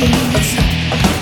please.